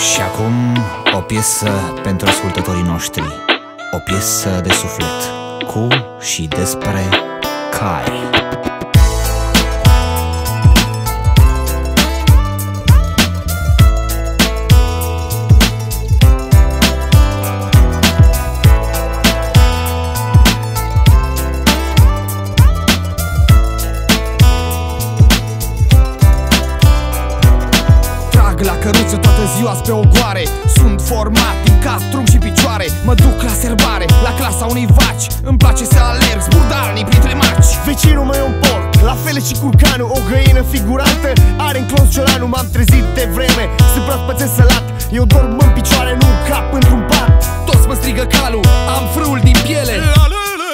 Și acum o piesă pentru ascultătorii noștri. O piesă de suflet cu și despre cai căruță toată ziua spre ogoare. Sunt format din cap, trunchi și picioare. Mă duc la serbare, la clasa unei vaci. Îmi place să alerg zburdalnic printre maci Vecinul meu e un porc, la fel și curcanul O găină figurantă, are în clos ciolanul M-am trezit de vreme, să proaspățesc salat Eu dorm în picioare, nu cap într-un pat. Toți mă strigă calul, am frâul din piele. Lalele,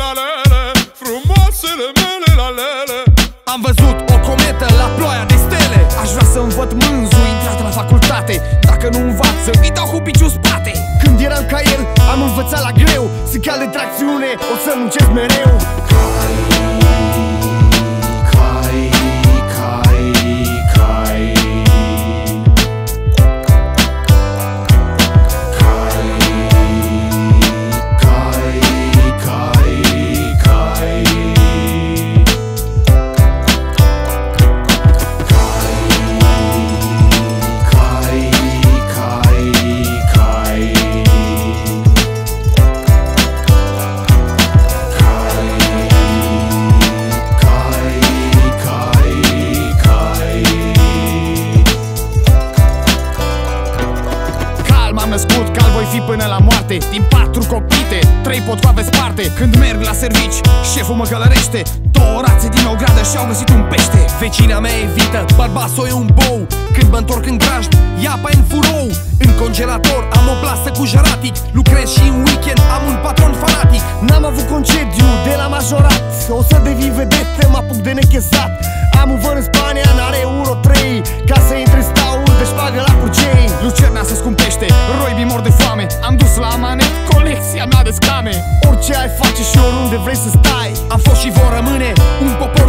lalele, frumoasele mele lalele Am văzut o cometă la ploaia de stele Aș vrea să învăț mânzul intrat la facultate. Dacă nu învață, îi dau cu piciul spate. Când eram ca el, am învățat la greu. Sunt cal de tracțiune, o să muncesc mereu. Calm cal voi fi până la moarte Din patru copite, trei potcoave sparte. Când merg la servici, șeful mă călărește. Două rațe din o gradă și-au găsit un pește. Vecina mea evită, barbaso e un bou. Când mă întorc în grajd, iapa în furou. În congelator am o plasă cu jaratic Lucrez și în weekend am un patron fanatic. N-am avut concediu de la majorat. O să devii vedetă, mă apuc de nechezat la amanet colecția mea de scame Orice ai face și oriunde vrei să stai Am fost și vor rămâne un popor